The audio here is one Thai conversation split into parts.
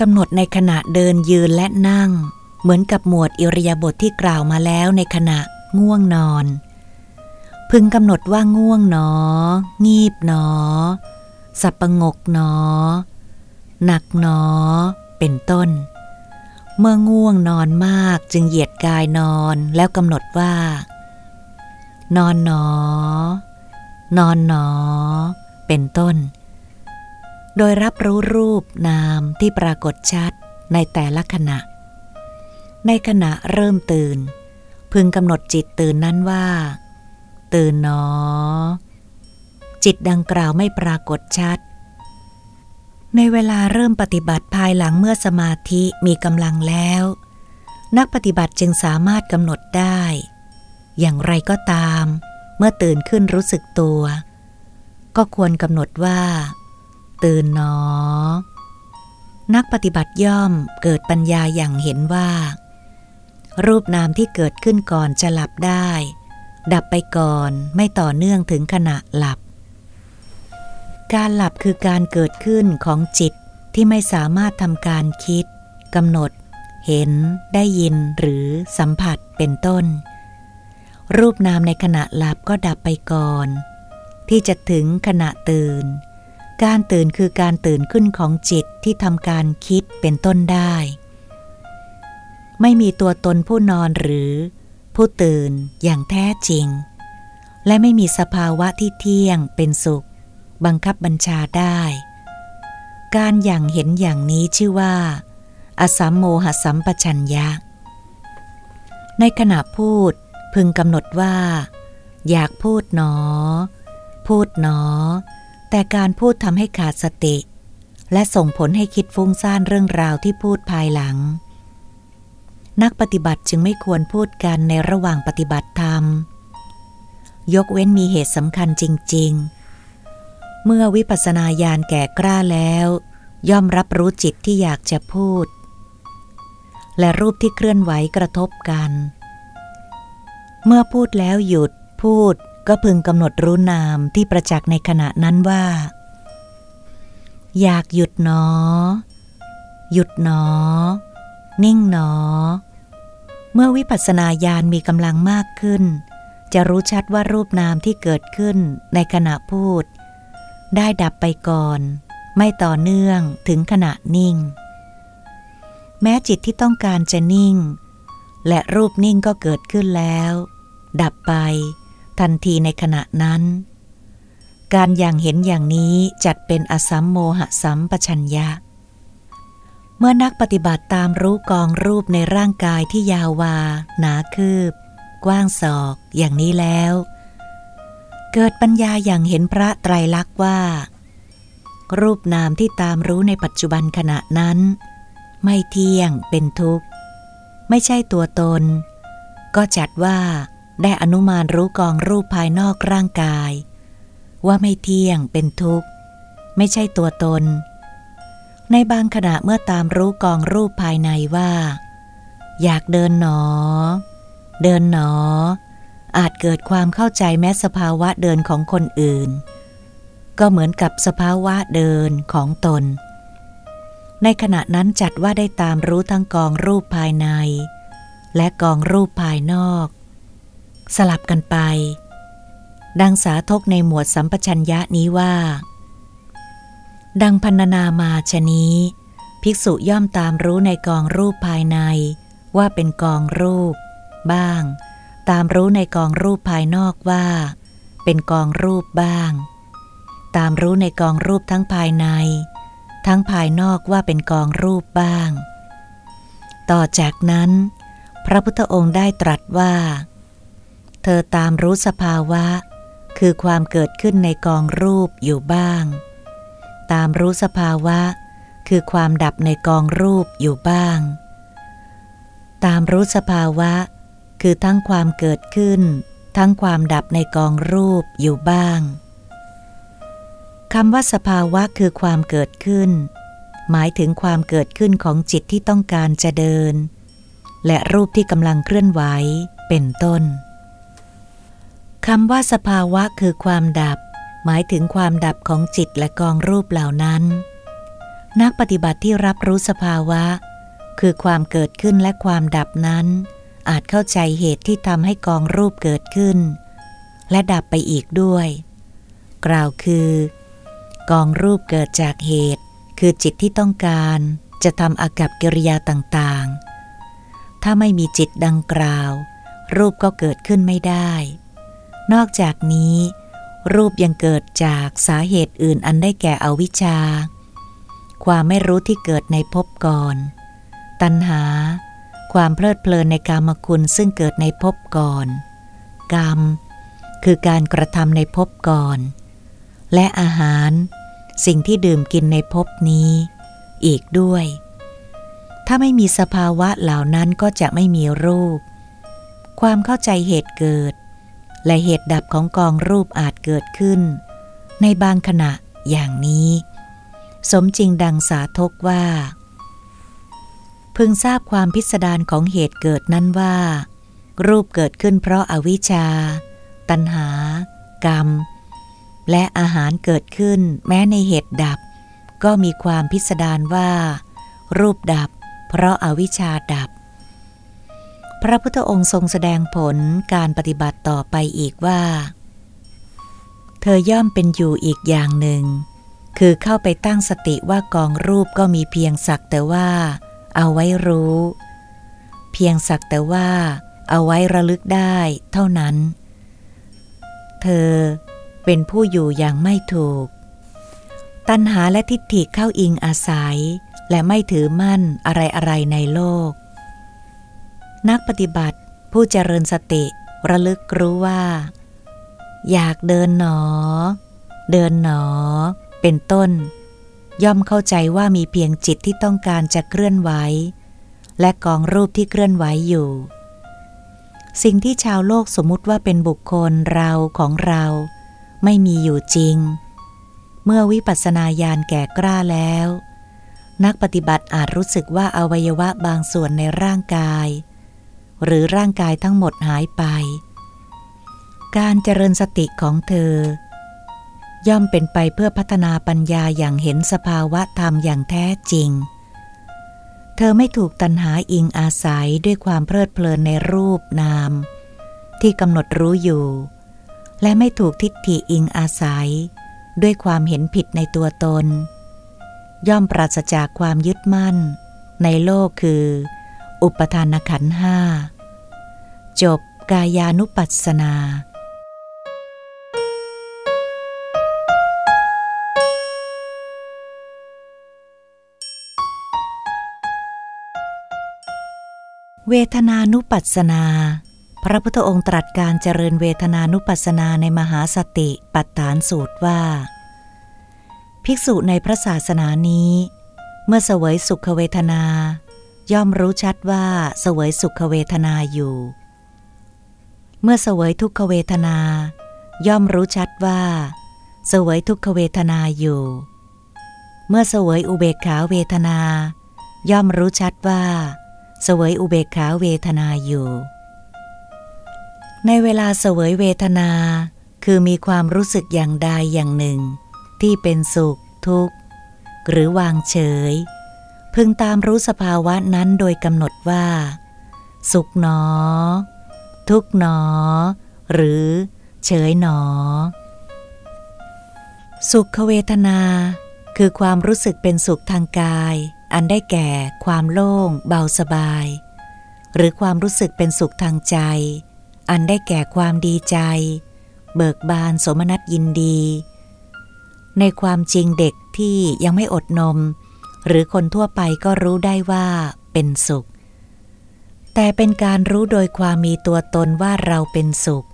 กำหนดในขณะเดินยืนและนั่ง เหมือนกับหมวดอิริยาบถทที่กล่าวมาแล้วในขณะง่วงนอน พึงกำหนดว่าง่วงหนอ งีบหนอ สับประงกหนอ หนักหนอ เป็นต้น เมื่อง่วงนอนมากจึงเหยียดกายนอนแล้วกำหนดว่า นอนหนอ นอนหนอ เป็นต้น โดยรับรู้รูปนามที่ปรากฏชัดในแต่ละขณะ ในขณะเริ่มตื่น พึงกำหนดจิตตื่นนั้นว่า ตื่นหนอ จิตดังกล่าวไม่ปรากฏชัด ในเวลาเริ่มปฏิบัติภายหลังเมื่อสมาธิมีกำลังแล้ว นักปฏิบัติจึงสามารถกำหนดได้ อย่างไรก็ตาม เมื่อตื่นขึ้นรู้สึกตัว ก็ควรกำหนดว่า ตื่นหนอ นักปฏิบัติย่อมเกิดปัญญาอย่างเห็นว่า รูปนามที่เกิดขึ้นก่อนจะหลับได้ ดับไปก่อนไม่ต่อเนื่องถึงขณะหลับ การหลับคือการเกิดขึ้นของจิตที่ไม่สามารถทำการคิดกำหนด เห็น ได้ยินหรือสัมผัสเป็นต้น รูปนามในขณะหลับก็ดับไปก่อน ที่จะถึงขณะตื่น การตื่นคือการตื่นขึ้นของจิตที่ทำการคิดเป็นต้นได้ ไม่มีตัวตนผู้นอนหรือ ผู้ตื่นอย่างแท้จริง และไม่มีสภาวะที่เที่ยงเป็นสุข บังคับบัญชาได้ การอย่างเห็นอย่างนี้ชื่อว่า อสัมโมหสัมปชัญญะ ในขณะพูดพึงกำหนดว่า อยากพูดหนอ พูดหนอ แต่การพูดทำให้ขาดสติ และส่งผลให้คิดฟุ้งซ่านเรื่องราวที่พูดภายหลัง นักปฏิบัติจึงไม่ควรพูดกันในระหว่างปฏิบัติธรรม ยกเว้นมีเหตุสำคัญจริง ๆ เมื่อวิปัสสนาญาณแก่กล้าแล้ว ย่อมรับรู้จิตที่อยากจะพูด และรูปที่เคลื่อนไหวกระทบกัน เมื่อพูดแล้วหยุดพูด ก็พึงกำหนดรู้นามที่ประจักษ์ในขณะนั้นว่า อยากหยุดหนอ หยุดหนอ นิ่งหนอ เมื่อวิปัสสนาญาณมีกำลังมากขึ้น จะรู้ชัดว่ารูปนามที่เกิดขึ้นในขณะพูด ได้ดับไปก่อน ไม่ต่อเนื่องถึงขณะนิ่ง แม้จิตที่ต้องการจะนิ่ง และรูปนิ่งก็เกิดขึ้นแล้ว ดับไป ทันทีในขณะนั้น การอย่างเห็นอย่างนี้จัดเป็นอสัมโมหสัมปชัญญะ เมื่อนักปฏิบัติตามรู้กองรูปในร่างกายที่ยาววา หนาคืบ กว้างศอก อย่างนี้แล้ว เกิดปัญญาอย่างเห็นพระไตรลักษณ์ว่า รูปนามที่ตามรู้ในปัจจุบันขณะนั้น ไม่เที่ยงเป็นทุกข์ ไม่ใช่ตัวตน ก็จัดว่า ได้อนุมานรู้กองรูปภายนอกร่างกาย ว่าไม่เที่ยงเป็นทุกข์ ไม่ใช่ตัวตน ในบางขณะเมื่อตามรู้กองรูปภายในว่า อยากเดินหนอ เดินหนอ อาจเกิดความเข้าใจแม้สภาวะเดินของคนอื่น ก็เหมือนกับสภาวะเดินของตน ในขณะนั้นจัดว่าได้ตามรู้ทั้งกองรูปภายใน และกองรูปภายนอก สลับกันไป ดังสาทกในหมวดสัมปชัญญะนี้ว่า ดังพันนามาชนี้ ภิกษุย่อมตามรู้ในกองรูปภายใน ว่าเป็นกองรูป บ้าง ตามรู้ในกองรูปภายนอกว่า เป็นกองรูปบ้าง ตามรู้ในกองรูปทั้งภายใน ทั้งภายนอกว่าเป็นกองรูปบ้าง ต่อจากนั้น พระพุทธองค์ได้ตรัสว่า เธอตามรู้สภาวะ คือความเกิดขึ้นในกองรูปอยู่บ้าง ตามรู้สภาวะ คือความดับในกองรูปอยู่บ้าง ตามรู้สภาวะ คือทั้งความเกิดขึ้น ทั้งความดับในกองรูปอยู่บ้างคำว่าสภาวะคือความเกิดขึ้น หมายถึงความเกิดขึ้นของจิตที่ต้องการจะเดิน และรูปที่กำลังเคลื่อนไหวเป็นต้น คำว่าสภาวะคือความดับ หมายถึงความดับของจิตและกองรูปเหล่านั้น นักปฏิบัติที่รับรู้สภาวะ คือความเกิดขึ้นและความดับนั้น อาจเข้าใจเหตุที่ทำให้กองรูปเกิดขึ้น และดับไปอีกด้วย กล่าวคือ กองรูปเกิดจากเหตุ คือจิตที่ต้องการจะทำอากับกิริยาต่างๆ ถ้าไม่มีจิตดังกล่าว รูปก็เกิดขึ้นไม่ได้ นอกจากนี้ รูปยังเกิดจากสาเหตุอื่นอันได้แก่อวิชชา ความไม่รู้ที่เกิดในภพก่อน ตัณหา ความเพลิดเพลินในกามคุณซึ่งเกิดในภพก่อน กรรม คือการกระทำในภพก่อน และอาหาร สิ่งที่ดื่มกินในภพนี้ อีกด้วย ถ้าไม่มีสภาวะเหล่านั้นก็จะไม่มีรูป ความเข้าใจเหตุเกิด และเหตุดับของกองรูปอาจเกิดขึ้น ในบางขณะอย่างนี้ สมจริงดังสาทกว่า พึงทราบความพิสดารของเหตุเกิดนั้นว่า รูปเกิดขึ้นเพราะอาวิชชา ตัณหา กรรม และอาหารเกิดขึ้นแม้ในเหตุดับ ก็มีความพิสดารว่า รูปดับ เพราะอาวิชชาดับ พระพุทธองค์ทรงแสดงผลการปฏิบัติต่อไปอีกว่า เธอย่อมเป็นอยู่อีกอย่างหนึ่ง คือเข้าไปตั้งสติว่ากองรูปก็มีเพียงสักแต่ว่า เอาไว้รู้ เพียงสักแต่ว่า เอาไว้ระลึกได้เท่านั้น เธอเป็นผู้อยู่อย่างไม่ถูก ตัณหาและทิฏฐิเข้าอิงอาศัย และไม่ถือมั่นอะไรอะไรในโลก นักปฏิบัติผู้เจริญสติระลึกรู้ว่า อยากเดินหนอ เดินหนอ เป็นต้น ย่อมเข้าใจว่ามีเพียงจิตที่ต้องการจะเคลื่อนไหวและกองรูปที่เคลื่อนไหวอยู่ สิ่งที่ชาวโลกสมมุติว่าเป็นบุคคลเราของเรา ไม่มีอยู่จริง เมื่อวิปัสสนาญาณแก่กล้าแล้ว นักปฏิบัติอาจรู้สึกว่าอวัยวะบางส่วนในร่างกาย หรือร่างกายทั้งหมดหายไป การเจริญสติของเธอ ย่อมเป็นไปเพื่อพัฒนาปัญญาอย่างเห็นสภาวะธรรมอย่างแท้จริง เธอไม่ถูกตัณหาอิงอาศัยด้วยความเพลิดเพลินในรูปนาม ที่กำหนดรู้อยู่ และไม่ถูกทิฏฐิอิงอาศัย ด้วยความเห็นผิดในตัวตน ย่อมปราศจากความยึดมั่น ในโลกคือ อุปทานขันห้าจบกายานุปัสสนาเวทนานุปัสสนา พระพุทธองค์ตรัสการเจริญเวทนานุปัสสนาในมหาสติปัฏฐานสูตรว่า ภิกษุในพระศาสนานี้ เมื่อเสวยสุขเวทนา ย่อมรู้ชัดว่าเสวยสุขเวทนาอยู่ เมื่อเสวยทุกขเวทนา ย่อมรู้ชัดว่า เสวยทุกขเวทนาอยู่ เมื่อเสวยอุเบกขาเวทนา ย่อมรู้ชัดว่า เสวยอุเบกขาเวทนาอยู่ ในเวลาเสวยเวทนา คือมีความรู้สึกอย่างใดอย่างหนึ่ง ที่เป็นสุข ทุกข์ หรือวางเฉย พึงตามรู้สภาวะนั้นโดยกำหนดว่า สุขหนอ ทุกหนอ หรือเฉยหนอ สุขเวทนา คือความรู้สึกเป็นสุขทางกาย อันได้แก่ความโล่ง เบาสบาย หรือความรู้สึกเป็นสุขทางใจ อันได้แก่ความดีใจ เบิกบานสมนัตยินดี ในความจริงเด็กที่ยังไม่อดนม หรือคนทั่วไปก็รู้ได้ว่าเป็นสุข แต่เป็นการรู้โดยความมีตัวตนว่าเราเป็นสุข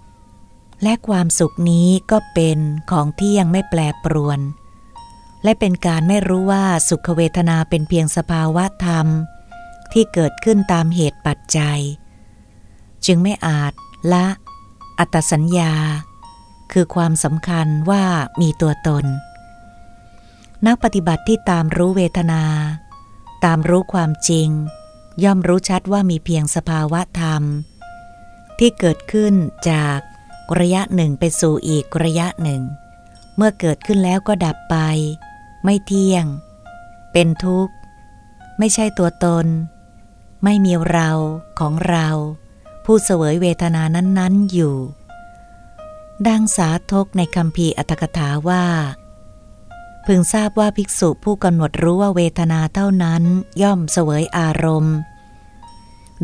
และความสุขนี้ก็เป็นของที่ยังไม่แปรปรวน และเป็นการไม่รู้ว่าสุขเวทนาเป็นเพียงสภาวะธรรม ที่เกิดขึ้นตามเหตุปัจจัย จึงไม่อาจละ อัตสัญญา คือความสำคัญว่ามีตัวตน นักปฏิบัติที่ตามรู้เวทนา ตามรู้ความจริง ย่อมรู้ชัดว่ามีเพียงสภาวะธรรม ที่เกิดขึ้นจากระยะหนึ่งไปสู่อีกระยะหนึ่ง เมื่อเกิดขึ้นแล้วก็ดับไป ไม่เที่ยง เป็นทุกข์ ไม่ใช่ตัวตน ไม่มีเราของเรา ผู้เสวยเวทนานั้น ๆอยู่ ดังสาทกในคำพีอัตถกถาว่า พึงทราบว่าภิกษุผู้กำหนดรู้ว่าเวทนาเท่านั้นย่อมเสวยอารมณ์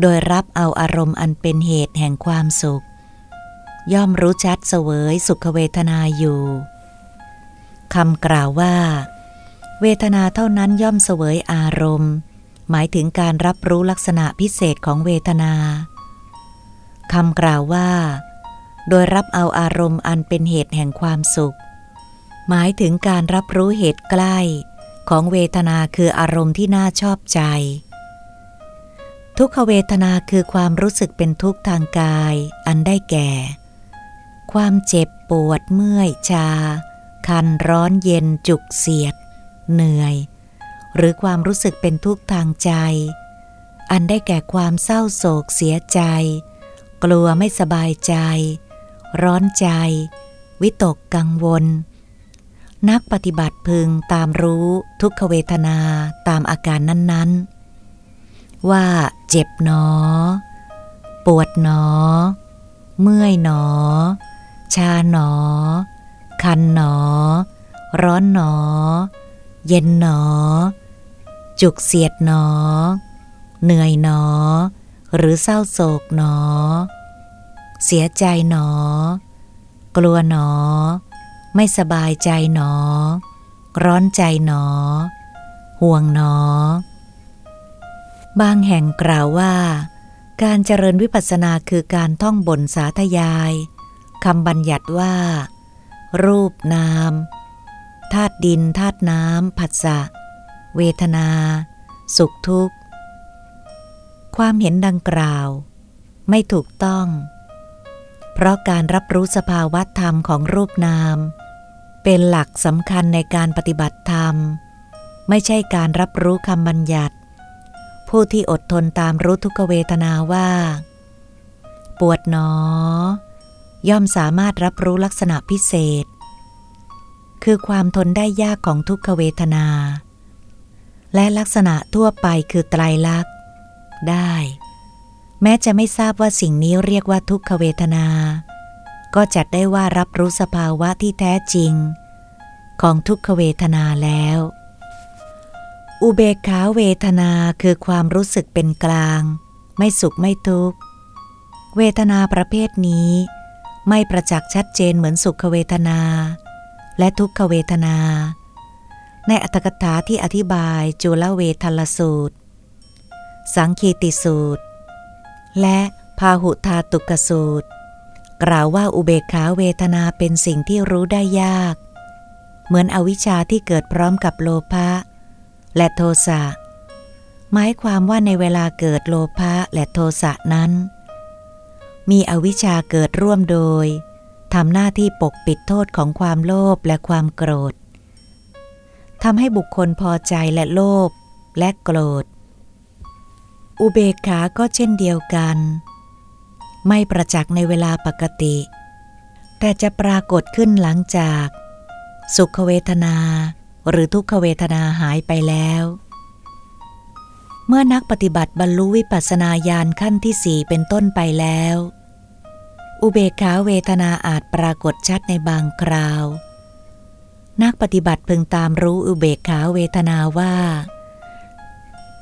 โดยรับเอาอารมณ์อันเป็นเหตุแห่งความสุข ย่อมรู้ชัดเสวยสุขเวทนาอยู่คำกล่าวว่า เวทนาเท่านั้นย่อมเสวยอารมณ์ หมายถึงการรับรู้ลักษณะพิเศษของเวทนาคำกล่าวว่า โดยรับเอาอารมณ์อันเป็นเหตุแห่งความสุข หมายถึงการรับรู้เหตุใกล้ ของเวทนาคืออารมณ์ที่น่าชอบใจ ทุกขเวทนาคือความรู้สึกเป็นทุกข์ทางกาย อันได้แก่ ความเจ็บปวดเมื่อยชา คันร้อนเย็นจุกเสียด เหนื่อย หรือความรู้สึกเป็นทุกข์ทางใจ อันได้แก่ความเศร้าโศกเสียใจ กลัวไม่สบายใจ ร้อนใจ วิตกกังวล นักปฏิบัติพึงตามรู้ทุกขเวทนาตามอาการนั้นๆ ว่าเจ็บหนอ ปวดหนอ เมื่อยหนอ ชาหนอ คันหนอ ร้อนหนอ เย็นหนอ จุกเสียดหนอ เหนื่อยหนอ หรือเศร้าโศกหนอ เสียใจหนอ กลัวหนอ ไม่สบายใจหนอ ร้อนใจหนอ ห่วงหนอ บางแห่งกล่าวว่า การเจริญวิปัสสนาคือการท่องบนสาธยายคำบัญญัติว่า รูปนามธาตุดินธาตุน้ำผัสสะ เวทนา สุขทุกข์ ความเห็นดังกล่าว ไม่ถูกต้อง เพราะการรับรู้สภาวะธรรมของรูปนาม เป็นหลักสำคัญในการปฏิบัติธรรม ไม่ใช่การรับรู้คำบัญญัติ ผู้ที่อดทนตามรู้ทุกเวทนาว่า ปวดหนอ ย่อมสามารถรับรู้ลักษณะพิเศษ คือความทนได้ยากของทุกขเวทนา และลักษณะทั่วไปคือไตรลักษณ์ได้ แม้จะไม่ทราบว่าสิ่งนี้เรียกว่าทุกขเวทนา ก็จัดได้ว่ารับรู้สภาวะที่แท้จริง ของทุกขเวทนาแล้ว อุเบกขาเวทนาคือความรู้สึกเป็นกลาง ไม่สุขไม่ทุกข์ เวทนาประเภทนี้ไม่ประจักษ์ชัดเจนเหมือนสุขเวทนา และทุกขเวทนา ในอัตถกถาที่อธิบายจุลเวทลสูตร สังคีติสูตร และพาหุธาตุกสูตร กล่าวว่าอุเบกขาเวทนาเป็นสิ่งที่รู้ได้ยาก เหมือนอวิชชาที่เกิดพร้อมกับโลภะและโทสะหมายความว่าในเวลาเกิดโลภะและโทสะนั้น มีอวิชชาเกิดร่วมโดยทำหน้าที่ปกปิดโทษของความโลภและความโกรธทำให้บุคคลพอใจและโลภและโกรธ อุเบกขาก็เช่นเดียวกัน ไม่ประจักษ์ในเวลาปกติ แต่จะปรากฏขึ้นหลังจาก สุขเวทนาหรือทุกขเวทนาหายไปแล้ว เมื่อนักปฏิบัติบรรลุวิปัสสนาญาณขั้นที่สี่เป็นต้นไปแล้ว อุเบกขาเวทนาอาจปรากฏชัดในบางคราว นักปฏิบัติพึงตามรู้อุเบกขาเวทนาว่า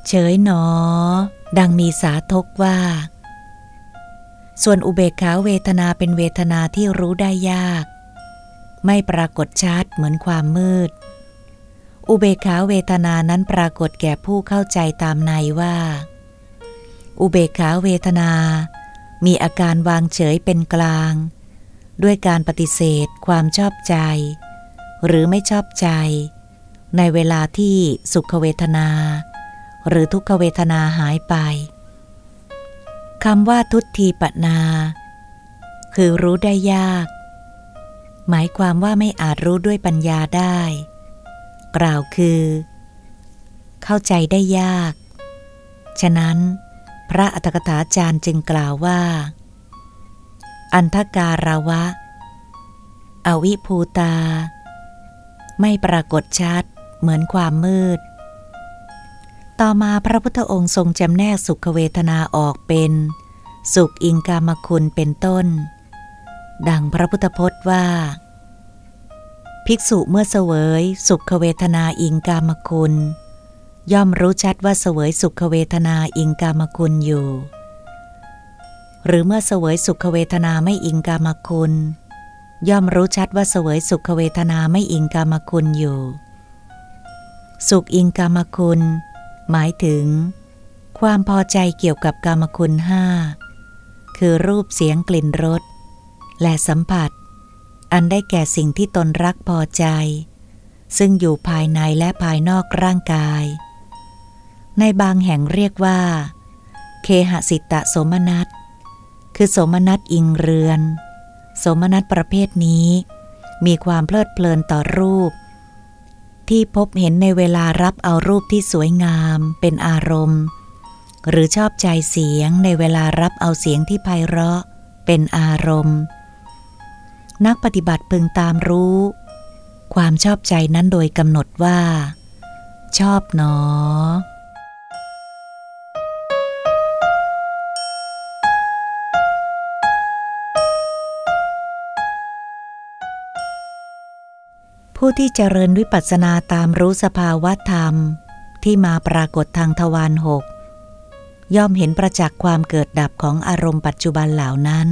เฉยหนอ ดังมีสาทกว่า ส่วนอุเบกขาเวทนาเป็นเวทนาที่รู้ได้ยาก ไม่ปรากฏชัดเหมือนความมืด อุเบกขาเวทนานั้นปรากฏแก่ผู้เข้าใจตามในว่า อุเบกขาเวทนา มีอาการวางเฉยเป็นกลาง ด้วยการปฏิเสธความชอบใจ หรือไม่ชอบใจ ในเวลาที่สุขเวทนา หรือทุกขเวทนาหายไปคำว่าทุตทีปนา คือรู้ได้ยาก หมายความว่าไม่อาจรู้ด้วยปัญญาได้ กล่าวคือ เข้าใจได้ยาก ฉะนั้น พระอัตถกถาจารย์จึงกล่าวว่า อันทการาวะ อวิภูตา ไม่ปรากฏชัดเหมือนความมืด ต่อมาพระพุทธองค์ทรงจำแนกสุขเวทนาออกเป็น สุขอิงกามคุณเป็นต้น ดังพระพุทธพจน์ว่า ภิกษุเมื่อเสวยสุขเวทนาอิงกามคุณ ย่อมรู้ชัดว่าเสวยสุขเวทนาอิงกามคุณอยู่ หรือเมื่อเสวยสุขเวทนาไม่อิงกามคุณ ย่อมรู้ชัดว่าเสวยสุขเวทนาไม่อิงกามคุณอยู่ สุขอิงกามคุณ หมายถึง ความพอใจเกี่ยวกับกรรมคุณห้าคือรูปเสียงกลิ่นรสและสัมผัส อันได้แก่สิ่งที่ตนรักพอใจ ซึ่งอยู่ภายในและภายนอกร่างกาย ในบางแห่งเรียกว่า เคหสิตะสมนัตคือสมนัตอิงเรือน สมนัตประเภทนี้ มีความเพลิดเพลินต่อรูป ที่พบเห็นในเวลารับเอารูปที่สวยงามเป็นอารมณ์ หรือชอบใจเสียงในเวลารับเอาเสียงที่ไพเราะ เป็นอารมณ์ นักปฏิบัติพึงตามรู้ ความชอบใจนั้นโดยกำหนดว่า ชอบหนอ ผู้ที่เจริญวิปัสสนาตามรู้สภาวะธรรมที่มาปรากฏทางทวารหกย่อมเห็นประจักษ์ความเกิดดับของอารมณ์ปัจจุบันเหล่านั้น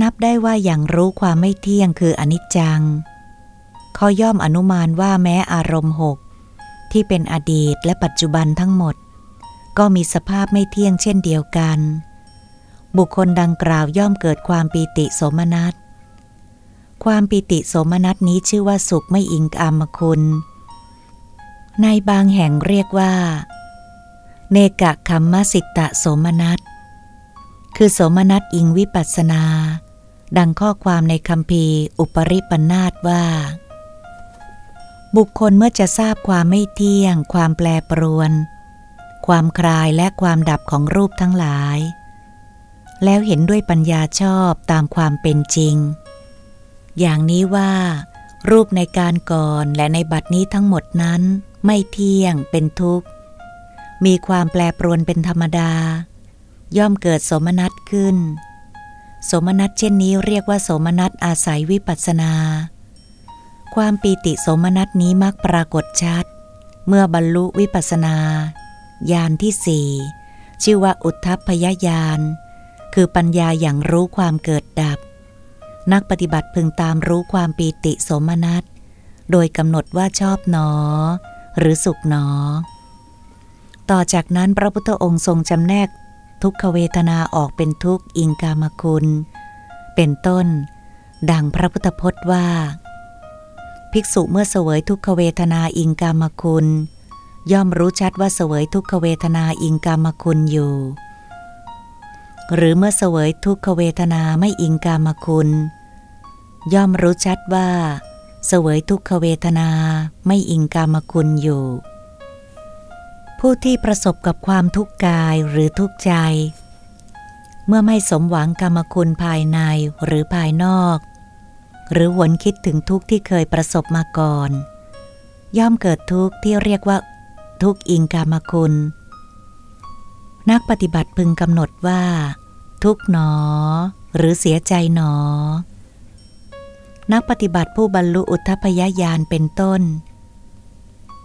นับได้ว่าอย่างรู้ความไม่เที่ยงคืออนิจจังเขาย่อมอนุมานว่าแม้อารมณ์หกที่เป็นอดีตและปัจจุบันทั้งหมด ก็มีสภาพไม่เที่ยงเช่นเดียวกัน บุคคลดังกล่าวย่อมเกิดความปีติสมนัต ความปิติโสมนัสนี้ชื่อว่าสุขไม่อิงกามคุณ ในบางแห่งเรียกว่า เนกะคัมมสิตะโสมนัส คือโสมนัสอิงวิปัสนา ดังข้อความในคำพีอุปริปนาตว่า บุคคลเมื่อจะทราบความไม่เที่ยง ความแปรปรวน ความคลายและความดับของรูปทั้งหลาย แล้วเห็นด้วยปัญญาชอบตามความเป็นจริง อย่างนี้ว่า รูปในการก่อนและในบัดนี้ทั้งหมดนั้น ไม่เที่ยงเป็นทุกข์ มีความแปรปรวนเป็นธรรมดา ย่อมเกิดสมนัตขึ้น สมนัตเช่นนี้เรียกว่าสมนัตอาศัยวิปัสนา ความปีติสมนัตนี้มักปรากฏชัด เมื่อบรรลุวิปัสนาญาณที่สี่ชื่อว่าอุทธพยญาณคือปัญญาอย่างรู้ความเกิดดับ นักปฏิบัติพึงตามรู้ความปีติสมนัตโดยกำหนดว่าชอบหนอ หรือสุขหนอ ต่อจากนั้นพระพุทธองค์ทรงจำแนกทุกขเวทนาออกเป็นทุกอิงกามคุณ เป็นต้น ดังพระพุทธพจน์ว่า ภิกษุเมื่อเสวยทุกขเวทนาอิงกามคุณ ย่อมรู้ชัดว่าเสวยทุกขเวทนาอิงกามคุณอยู่ หรือเมื่อเสวยทุกขเวทนาไม่อิงกามคุณ ย่อมรู้ชัดว่า เสวยทุกขเวทนาไม่อิงกามคุณอยู่ ผู้ที่ประสบกับความทุกข์กายหรือทุกข์ใจ เมื่อไม่สมหวังกรรมคุณภายในหรือภายนอก หรือหวนคิดถึงทุกข์ที่เคยประสบมาก่อน ย่อมเกิดทุกข์ที่เรียกว่า ทุกข์อิงกามคุณนักปฏิบัติพึงกำหนดว่า ทุกหนอ หรือเสียใจหนอ นักปฏิบัติผู้บรรลุอุทธพยญาณเป็นต้น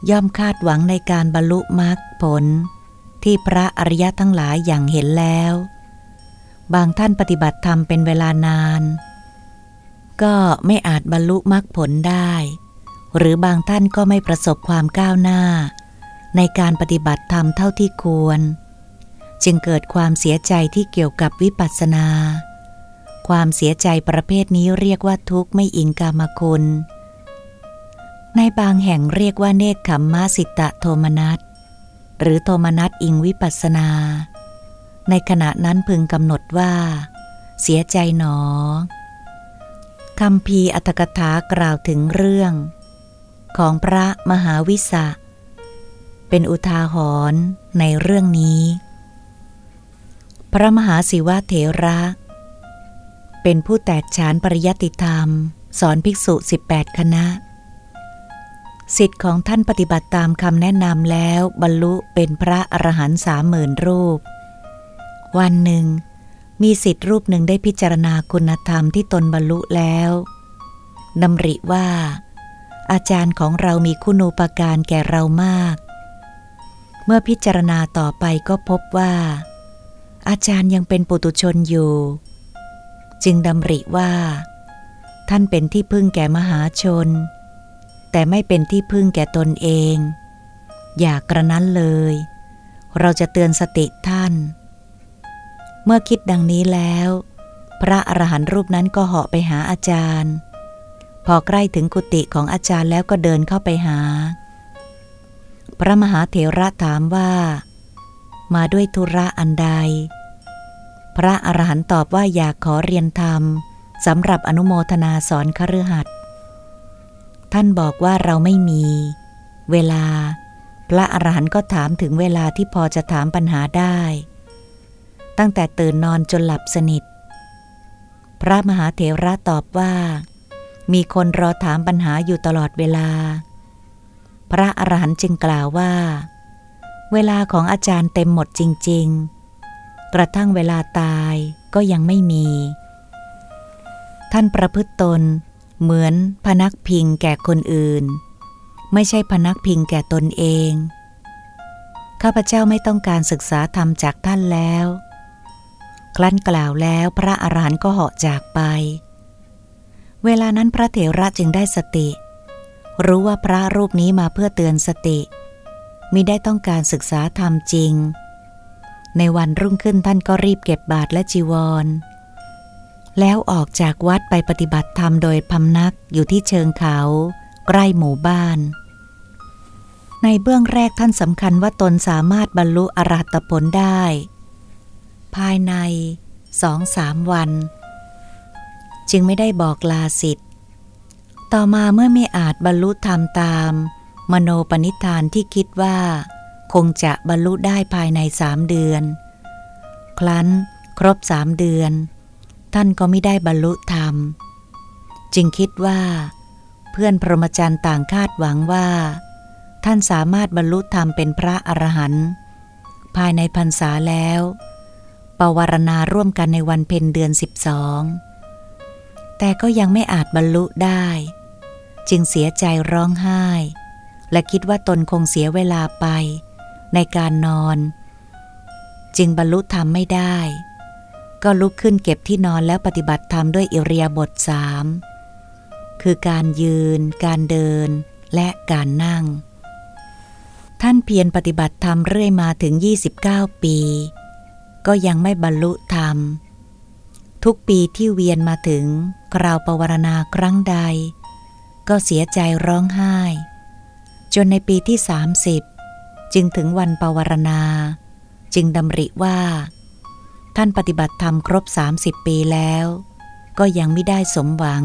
ย่อมคาดหวังในการบรรลุมรรคผล ที่พระอริยะทั้งหลายอย่างเห็นแล้ว บางท่านปฏิบัติธรรมเป็นเวลานาน ก็ไม่อาจบรรลุมรรคผลได้ หรือบางท่านก็ไม่ประสบความก้าวหน้า ในการปฏิบัติธรรมเท่าที่ควร จึงเกิดความเสียใจที่เกี่ยวกับวิปัสสนา ความเสียใจประเภทนี้เรียกว่าทุกข์ไม่อิงกามคุณ ในบางแห่งเรียกว่าเนคขมมะสิตะโทมนัสหรือโทมนัสอิงวิปัสนา ในขณะนั้นพึงกำหนดว่า เสียใจหนอคำพีอัตถกถากล่าวถึงเรื่อง ของพระมหาวิสะเป็นอุทาหรณ์ในเรื่องนี้ พระมหาศิวะเถระ เป็นผู้แตกฉานปริยติธรรม สอนภิกษุ 18 คณะ สิทธิ์ของท่านปฏิบัติตามคำแนะนำแล้วบรรลุเป็นพระอรหันต์สามหมื่นรูป วันหนึ่ง มีสิทธิ์รูปหนึ่งได้พิจารณาคุณธรรมที่ตนบรรลุแล้วดำริว่า อาจารย์ของเรามีคุณูปการแก่เรามาก เมื่อพิจารณาต่อไปก็พบว่า อาจารย์ยังเป็นปุตุชนอยู่ จึงดำริว่า ท่านเป็นที่พึ่งแก่มหาชน แต่ไม่เป็นที่พึ่งแก่ตนเอง อย่ากระนั้นเลย เราจะเตือนสติท่าน เมื่อคิดดังนี้แล้ว พระอรหันต์รูปนั้นก็เหาะไปหาอาจารย์ พอใกล้ถึงกุฏิของอาจารย์แล้วก็เดินเข้าไปหา พระมหาเถระถามว่า มาด้วยธุระอันใด พระอรหันต์ตอบว่าอยากขอเรียนธรรมสำหรับอนุโมทนาสอนคฤหัสถ์ท่านบอกว่าเราไม่มี เวลา พระอรหันต์ก็ถามถึงเวลาที่พอจะถามปัญหาได้ ตั้งแต่ตื่นนอนจนหลับสนิท พระมหาเถระตอบว่า มีคนรอถามปัญหาอยู่ตลอดเวลา พระอรหันต์จึงกล่าวว่า เวลาของอาจารย์เต็มหมดจริง ๆ กระทั่งเวลาตายก็ยังไม่มี ท่านประพฤติตนเหมือนพนักพิงแก่คนอื่น ไม่ใช่พนักพิงแก่ตนเอง ข้าพเจ้าไม่ต้องการศึกษาธรรมจากท่านแล้วครั้นกล่าวแล้วพระอรหันต์ก็เหาะจากไป เวลานั้นพระเถระจึงได้สติ รู้ว่าพระรูปนี้มาเพื่อเตือนสติมิได้ต้องการศึกษาธรรมจริง ในวันรุ่งขึ้นท่านก็รีบเก็บบาทและจีวร แล้วออกจากวัดไปปฏิบัติธรรมโดยพำนักอยู่ที่เชิงเขา ใกล้หมู่บ้าน ในเบื้องแรกท่านสำคัญว่าตนสามารถบรรลุอรหัตผลได้ ภายในสองสามวัน จึงไม่ได้บอกลาสิทธิ์ต่อมาเมื่อไม่อาจบรรลุธรรมตาม มโนปณิธานที่คิดว่า คงจะบรรลุได้ภายในสามเดือน ครั้นครบสามเดือน ท่านก็ไม่ได้บรรลุธรรม จึงคิดว่า เพื่อนพรหมจรรย์ต่างคาดหวังว่า ท่านสามารถบรรลุธรรมเป็นพระอรหันต์ภายในพรรษาแล้วปวารณาร่วมกันในวันเพ็ญเดือนสิบสองแต่ก็ยังไม่อาจบรรลุได้ จึงเสียใจร้องไห้ และคิดว่าตนคงเสียเวลาไป ในการนอน จึงบรรลุธรรมไม่ได้ ก็ลุกขึ้นเก็บที่นอนแล้วปฏิบัติธรรมด้วยอิริยาบถสามคือการยืน การเดิน และการนั่ง ท่านเพียรปฏิบัติธรรมเรื่อยมาถึง 29 ปี ก็ยังไม่บรรลุธรรม ทุกปีที่เวียนมาถึงกราวปวารณาครั้งใด ก็เสียใจร้องไห้ จนในปีที่ 30 จึงถึงวันปวารณา จึงดำริว่า ท่านปฏิบัติธรรมครบ 30 ปีแล้ว ก็ยังไม่ได้สมหวัง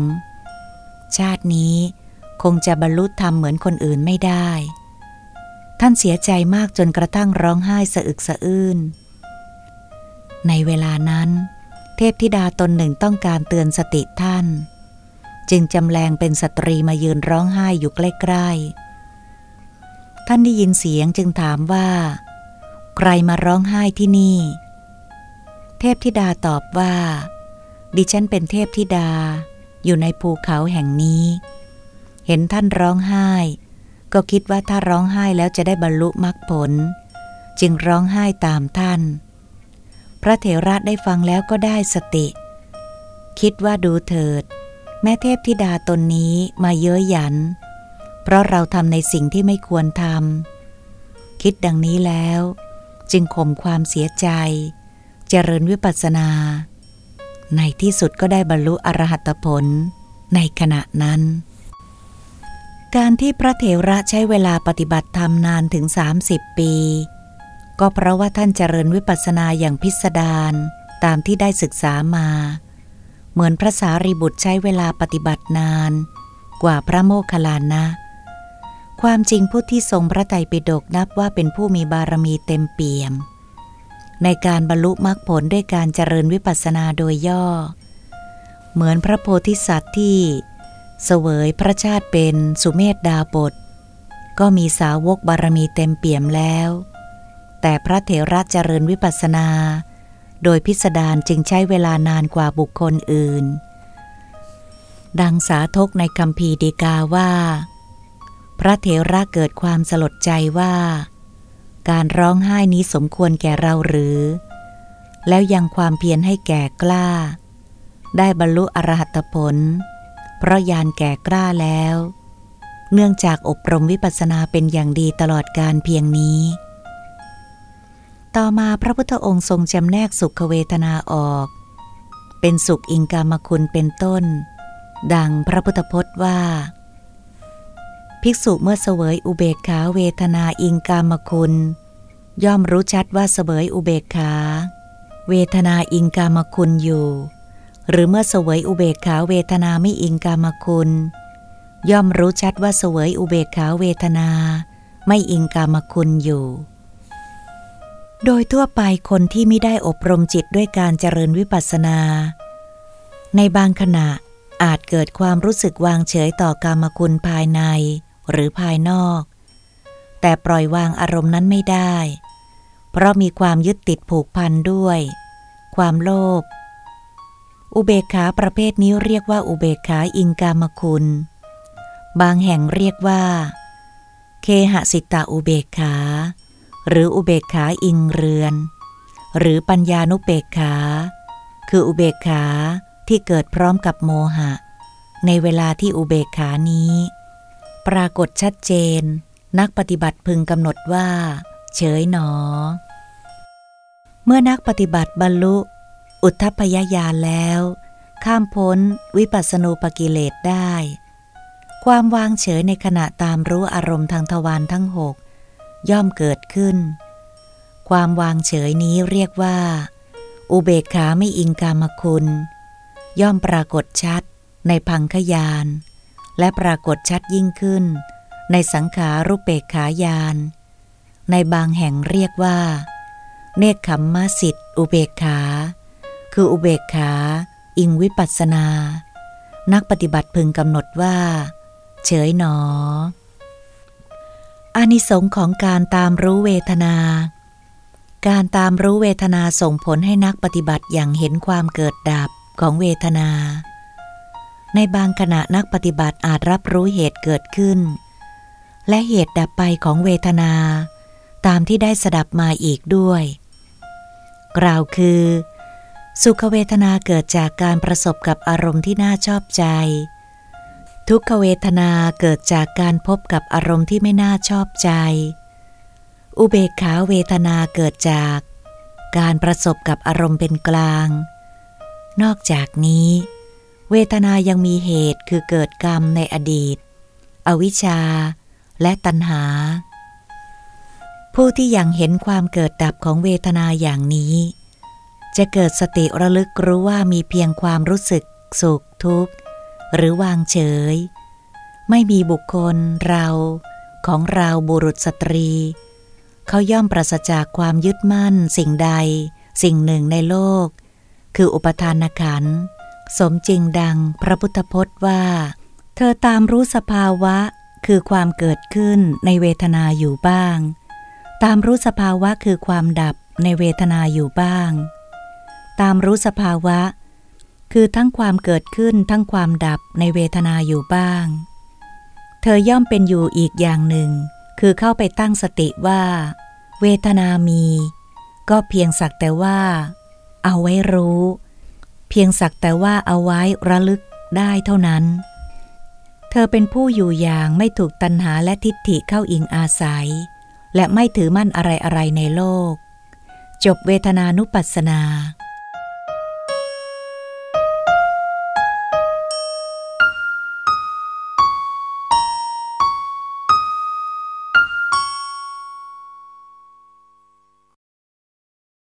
ชาตินี้คงจะบรรลุธรรมเหมือนคนอื่นไม่ได้ ท่านเสียใจมากจนกระทั่งร้องไห้สะอึกสะอื้น ในเวลานั้น เทพธิดาตนหนึ่งต้องการเตือนสติท่าน จึงจำแรงเป็นสตรีมายืนร้องไห้อยู่ใกล้ๆ ท่านได้ยินเสียงจึงถามว่า ใครมาร้องไห้ที่นี่ เทพธิดาตอบว่า ดิฉันเป็นเทพธิดา อยู่ในภูเขาแห่งนี้ เห็นท่านร้องไห้ ก็คิดว่าถ้าร้องไห้แล้วจะได้บรรลุมรรคผล จึงร้องไห้ตามท่าน พระเถระได้ฟังแล้วก็ได้สติ คิดว่าดูเถิด แม่เทพธิดาตนนี้มาเย้ยหยันเพราะเราทำในสิ่งที่ไม่ควรทำคิดดังนี้แล้ว จึงข่มความเสียใจ เจริญวิปัสสนา ในที่สุดก็ได้บรรลุอรหัตผลในขณะนั้น การที่พระเถระใช้เวลาปฏิบัติธรรมนานถึง 30 ปี ก็เพราะว่าท่านเจริญวิปัสสนาอย่างพิสดารตามที่ได้ศึกษามา เหมือนพระสารีบุตรใช้เวลาปฏิบัตินาน กว่าพระโมคคัลลานะ ความจริงผู้ที่ทรงพระไตรปิฎกนับว่าเป็นผู้มีบารมีเต็มเปี่ยม ในการบรรลุมรรคผลด้วยการเจริญวิปัสสนาโดยย่อ เหมือนพระโพธิสัตว์ที่เสวยพระชาติเป็นสุเมธดาบท ก็มีสาวกบารมีเต็มเปี่ยมแล้ว แต่พระเถระเจริญวิปัสสนา โดยพิสดารจึงใช้เวลานานกว่าบุคคลอื่น ดังสาทกในคำพีดีกาว่า พระเถระเกิดความสลดใจว่า การร้องไห้นี้สมควรแก่เราหรือ แล้วยังความเพียรให้แก่กล้า ได้บรรลุอรหัตผล เพราะยานแก่กล้าแล้ว เนื่องจากอบรมวิปัสสนาเป็นอย่างดีตลอดการเพียงนี้ ต่อมาพระพุทธองค์ทรงจำแนกสุขเวทนาออก เป็นสุขอิงกามคุณเป็นต้น ดังพระพุทธพจน์ว่า ภิกษุเมื่อเสวยอุเบกขาเวทนาอิงกามคุณ ย่อมรู้ชัดว่าเสวยอุเบกขา เวทนาอิงกามคุณอยู่ หรือเมื่อเสวยอุเบกขาเวทนาไม่อิงกามคุณ ย่อมรู้ชัดว่าเสวยอุเบกขาเวทนา ไม่อิงกามคุณอยู่ โดยทั่วไปคนที่ไม่ได้อบรมจิตด้วยการเจริญวิปัสสนา ในบางขณะอาจเกิดความรู้สึกวางเฉยต่อกามคุณภายใน หรือภายนอก แต่ปล่อยวางอารมณ์นั้นไม่ได้ เพราะมีความยึดติดผูกพันด้วย ความโลภอุเบกขาประเภทนี้เรียกว่าอุเบกขาอิงกามคุณ บางแห่งเรียกว่า เคหสิตาอุเบกขา หรืออุเบกขาอิงเรือน หรือปัญญานุเบกขา คืออุเบกขาที่เกิดพร้อมกับโมหะ ในเวลาที่อุเบกขานี้ ปรากฏชัดเจน นักปฏิบัติพึงกำหนดว่า เฉยหนอ เมื่อนักปฏิบัติบรรลุ อุทธพยายาแล้ว ข้ามพ้นวิปัสสนูปกิเลสได้ ความวางเฉยในขณะตามรู้อารมณ์ทางทวารทั้งหกย่อมเกิดขึ้น ความวางเฉยนี้เรียกว่า อุเบกขาไม่อิงกามคุณ ย่อมปรากฏชัดในพังขยาน และปรากฏชัดยิ่งขึ้น ในสังขารุปเบกขายาน ในบางแห่งเรียกว่า เนคขมมสิทธิอุเบกขา คืออุเบกขา อิงวิปัสนา นักปฏิบัติพึงกำหนดว่า เฉยหนอ อานิสงค์ของการตามรู้เวทนาการตามรู้เวทนาส่งผลให้นักปฏิบัติอย่างเห็นความเกิดดับของเวทนา ในบางขณะนักปฏิบัติอาจรับรู้เหตุเกิดขึ้น และเหตุดับไปของเวทนา ตามที่ได้สดับมาอีกด้วย กล่าวคือ สุขเวทนาเกิดจากการประสบกับอารมณ์ที่น่าชอบใจ ทุกขเวทนาเกิดจากการพบกับอารมณ์ที่ไม่น่าชอบใจ อุเบกขาเวทนาเกิดจากการประสบกับอารมณ์เป็นกลาง นอกจากนี้ เวทนายังมีเหตุคือเกิดกรรมในอดีต อวิชชา และตัณหา ผู้ที่ยังเห็นความเกิดดับของเวทนาอย่างนี้ จะเกิดสติระลึกรู้ว่ามีเพียงความรู้สึก สุขทุกข์ หรือวางเฉย ไม่มีบุคคล เราของเราบุรุษสตรี เขาย่อมปราศจากความยึดมั่นสิ่งใด สิ่งหนึ่งในโลก คืออุปทานขัน สมจริงดังพระพุทธพจน์ว่า เธอตามรู้สภาวะคือความเกิดขึ้นในเวทนาอยู่บ้าง ตามรู้สภาวะคือความดับในเวทนาอยู่บ้าง ตามรู้สภาวะ คือทั้งความเกิดขึ้นทั้งความดับในเวทนาอยู่บ้าง เธอย่อมเป็นอยู่อีกอย่างหนึ่ง คือเข้าไปตั้งสติว่า เวทนามี ก็เพียงสักแต่ว่า เอาไว้รู้ เพียงสักแต่ว่าเอาไว้ระลึกได้เท่านั้น เธอเป็นผู้อยู่อย่างไม่ถูกตัณหาและทิฏฐิเข้าอิงอาศัย และไม่ถือมั่นอะไรอะไรในโลก จบเวทนานุปัสสนา